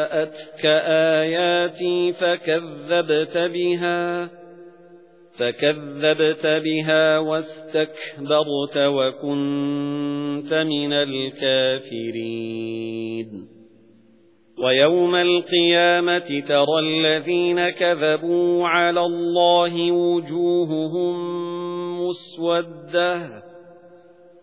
جَاءَتْكَ آيَاتِي فَكَذَّبْتَ بِهَا فَكَذَّبْتَ بِهَا وَاسْتَكْبَرْتَ وَكُنْتَ مِنَ الْكَافِرِينَ. وَيَوْمَ الْقِيَامَةِ تَرَى الَّذِينَ كَذَبُوا عَلَى اللَّهِ وُجُوهُهُم مُّسْوَدَّةٌ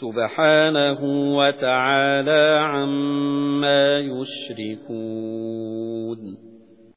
سُبْحَانَهُ وَتَعَالَى عَمَّا يُشْرِكُونَ